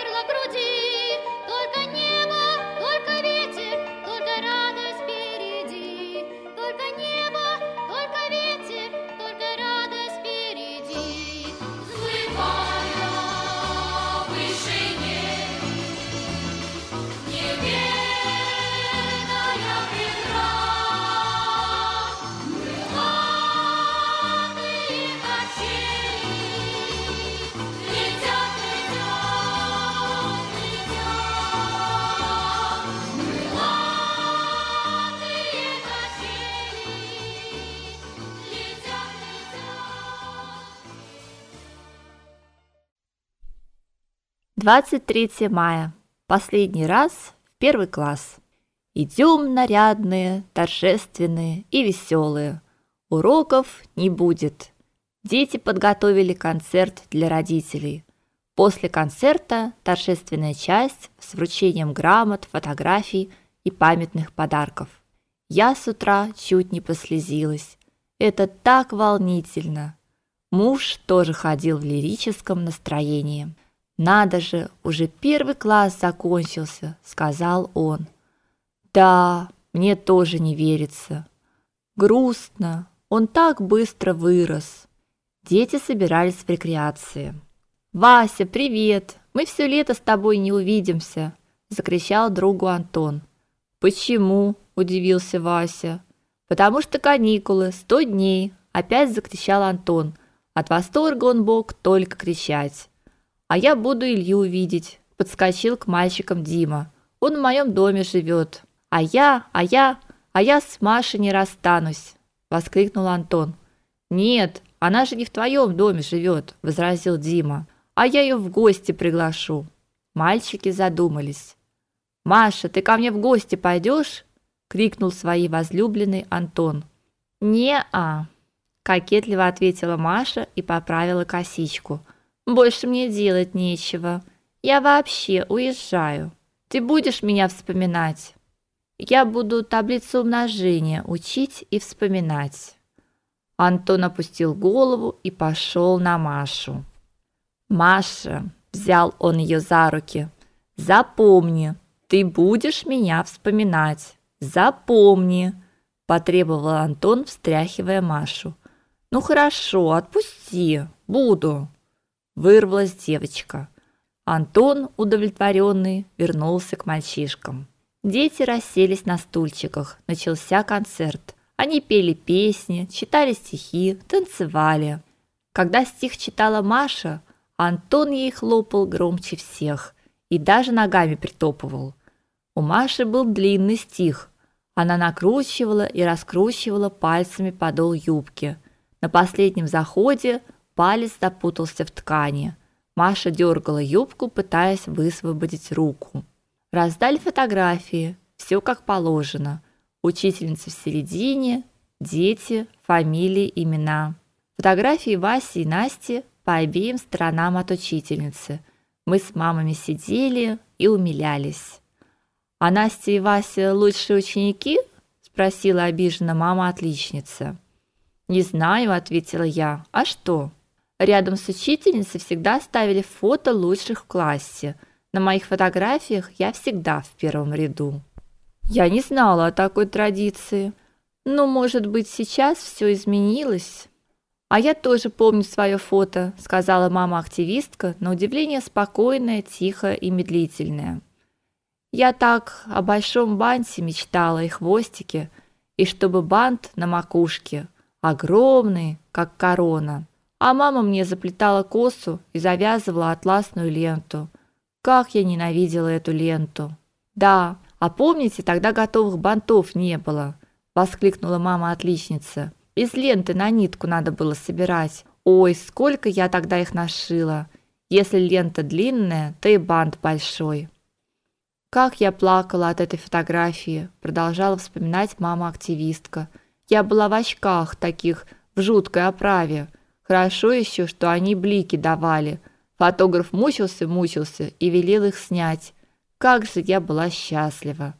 замерло в груди, 23 мая. Последний раз в первый класс. Идем нарядные, торжественные и веселые. Уроков не будет. Дети подготовили концерт для родителей. После концерта торжественная часть с вручением грамот, фотографий и памятных подарков. Я с утра чуть не прослезилась. Это так волнительно. Муж тоже ходил в лирическом настроении. Надо же, уже первый класс закончился, сказал он. Да, мне тоже не верится. Грустно. Он так быстро вырос. Дети собирались в рекреации. Вася, привет. Мы все лето с тобой не увидимся, закричал другу Антон. Почему? удивился Вася. Потому что каникулы, сто дней, опять закричал Антон. От восторга он мог только кричать. А я буду Илью видеть, подскочил к мальчикам Дима. Он в моем доме живет. А я, а я, а я с Машей не расстанусь, воскликнул Антон. Нет, она же не в твоем доме живет, возразил Дима. А я ее в гости приглашу. Мальчики задумались. Маша, ты ко мне в гости пойдешь? крикнул своей возлюбленной Антон. Не-а, кокетливо ответила Маша и поправила косичку. Больше мне делать нечего. Я вообще уезжаю. Ты будешь меня вспоминать? Я буду таблицу умножения учить и вспоминать. Антон опустил голову и пошел на Машу. Маша, взял он ее за руки. Запомни, ты будешь меня вспоминать. Запомни, потребовал Антон, встряхивая Машу. Ну хорошо, отпусти. Буду. Вырвалась девочка. Антон, удовлетворенный, вернулся к мальчишкам. Дети расселись на стульчиках. Начался концерт. Они пели песни, читали стихи, танцевали. Когда стих читала Маша, Антон ей хлопал громче всех и даже ногами притопывал. У Маши был длинный стих, она накручивала и раскручивала пальцами подол юбки. На последнем заходе палец запутался в ткани. Маша дергала юбку, пытаясь высвободить руку. Раздали фотографии, все как положено. Учительница в середине, дети, фамилии, имена. Фотографии Васи и Насти по обеим сторонам от учительницы. Мы с мамами сидели и умилялись. А Настя и Вася лучшие ученики? спросила обиженно мама отличницы. Не знаю, ответила я. А что? Рядом с учительницей всегда ставили фото лучших в классе. На моих фотографиях я всегда в первом ряду. Я не знала о такой традиции. Ну, может быть, сейчас все изменилось. А я тоже помню свое фото, сказала мама-активистка, на удивление спокойная, тихая и медлительная. Я так о большом банте мечтала и хвостике, и чтобы бант на макушке, огромный, как корона. А мама мне заплетала косу и завязывала атласную ленту. Как я ненавидела эту ленту. Да, а помните, тогда готовых бантов не было, воскликнула мама-отличница. Из ленты на нитку надо было собирать. Ой, сколько я тогда их нашила. Если лента длинная, то и бант большой. Как я плакала от этой фотографии, продолжала вспоминать мама-активистка. Я была в очках таких, в жуткой оправе. Хорошо еще, что они блики давали. Фотограф мучился, мучился и велел их снять. Как же я была счастлива.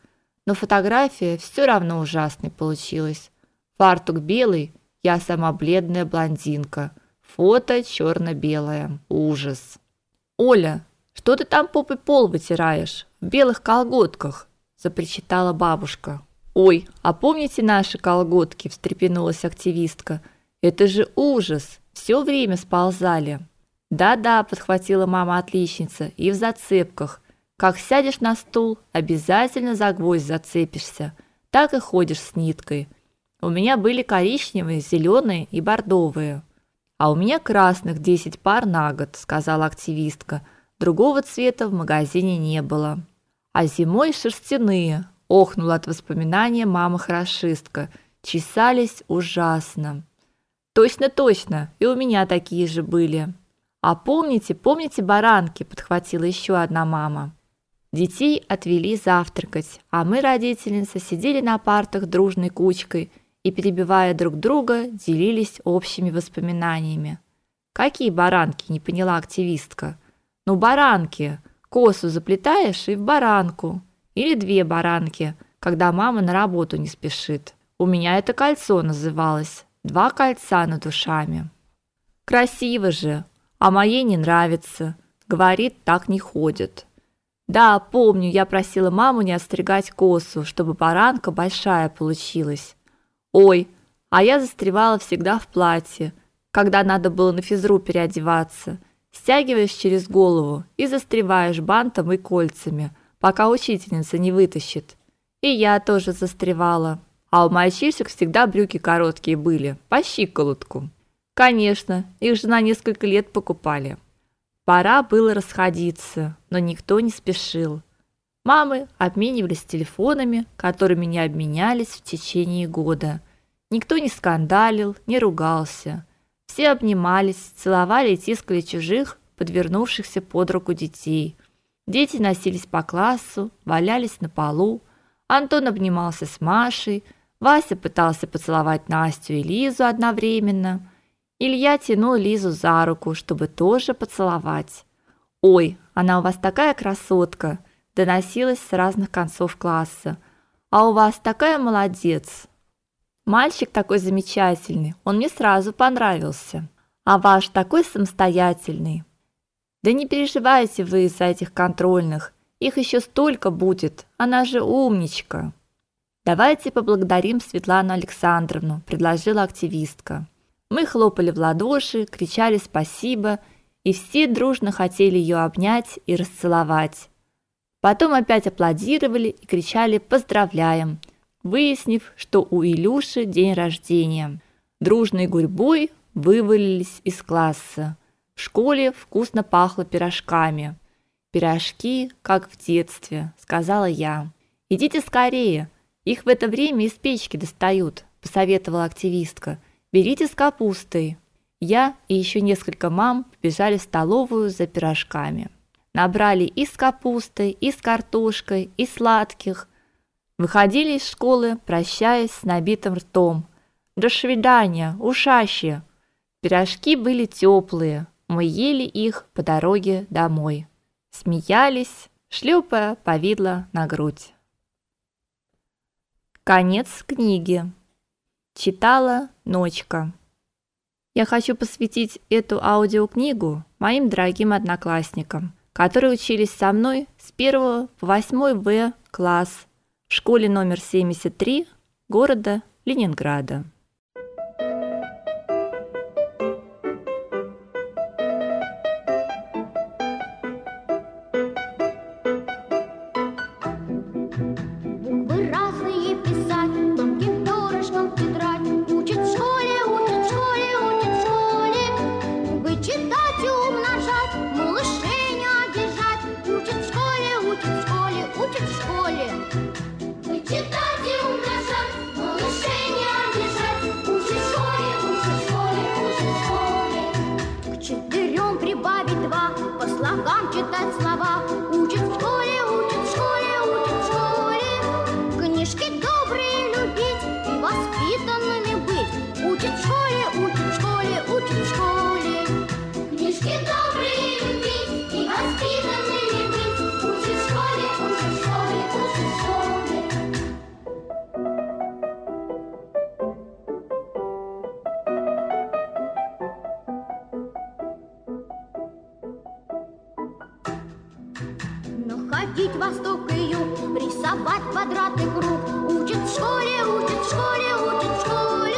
Но фотография все равно ужасной получилась. Фартук белый, я сама бледная блондинка. Фото черно белое Ужас. Оля, Что ты там попой пол вытираешь в белых колготках? запричитала бабушка. Ой, а помните наши колготки? встрепенулась активистка. Это же ужас, все время сползали. Да-да, подхватила мама отличница, и в зацепках. Как сядешь на стул, обязательно за гвоздь зацепишься. Так и ходишь с ниткой. У меня были коричневые, зеленые и бордовые. А у меня красных 10 пар на год, сказала активистка. Другого цвета в магазине не было. А зимой шерстяные, охнула от воспоминания мама-хорошистка. Чесались ужасно. Точно, точно, и у меня такие же были. А помните, помните баранки, подхватила еще одна мама. Детей отвели завтракать, а мы, родительницы, сидели на партах дружной кучкой и, перебивая друг друга, делились общими воспоминаниями. Какие баранки, не поняла активистка. Ну, баранки. Косу заплетаешь и в баранку. Или две баранки, когда мама на работу не спешит. У меня это кольцо называлось. Два кольца над ушами. Красиво же, а моей не нравится. Говорит, так не ходит. Да, помню, я просила маму не остригать косу, чтобы баранка большая получилась. Ой, а я застревала всегда в платье, когда надо было на физру переодеваться. Стягиваешь через голову и застреваешь бантом и кольцами, пока учительница не вытащит. И я тоже застревала. А у мальчишек всегда брюки короткие были, по щиколотку. Конечно, их жена несколько лет покупали. Пора было расходиться, но никто не спешил. Мамы обменивались телефонами, которыми не обменялись в течение года. Никто не скандалил, не ругался. Все обнимались, целовали и тискали чужих, подвернувшихся под руку детей. Дети носились по классу, валялись на полу. Антон обнимался с Машей, Вася пытался поцеловать Настю и Лизу одновременно. Илья тянул Лизу за руку, чтобы тоже поцеловать. Ой, она у вас такая красотка, доносилось с разных концов класса. А у вас такая молодец. Мальчик такой замечательный, он мне сразу понравился. А ваш такой самостоятельный. Да не переживайте вы из-за этих контрольных, их еще столько будет. Она же умничка. Давайте поблагодарим Светлану Александровну, предложила активистка. Мы хлопали в ладоши, кричали спасибо, и все дружно хотели ее обнять и расцеловать. Потом опять аплодировали и кричали поздравляем, выяснив, что у Илюши день рождения. Дружной гурьбой вывалились из класса. В школе вкусно пахло пирожками. Пирожки, как в детстве, сказала я. Идите скорее, их в это время из печки достают, посоветовала активистка. Берите с капустой. Я и еще несколько мам побежали в столовую за пирожками. Набрали и с капустой, и с картошкой, и сладких. Выходили из школы, прощаясь с набитым ртом. До свидания, ушащие. Пирожки были теплые. Мы ели их по дороге домой. Смеялись, шлепая повидло на грудь. Конец книги. Читала Ночка. Я хочу посвятить эту аудиокнигу моим дорогим одноклассникам, которые учились со мной с 1 по 8 В класс в школе номер 73 города Ленинграда. Слогам читать слова победить восток и юг, рисовать квадраты круг. Учат в школе, учат в школе, учат в школе.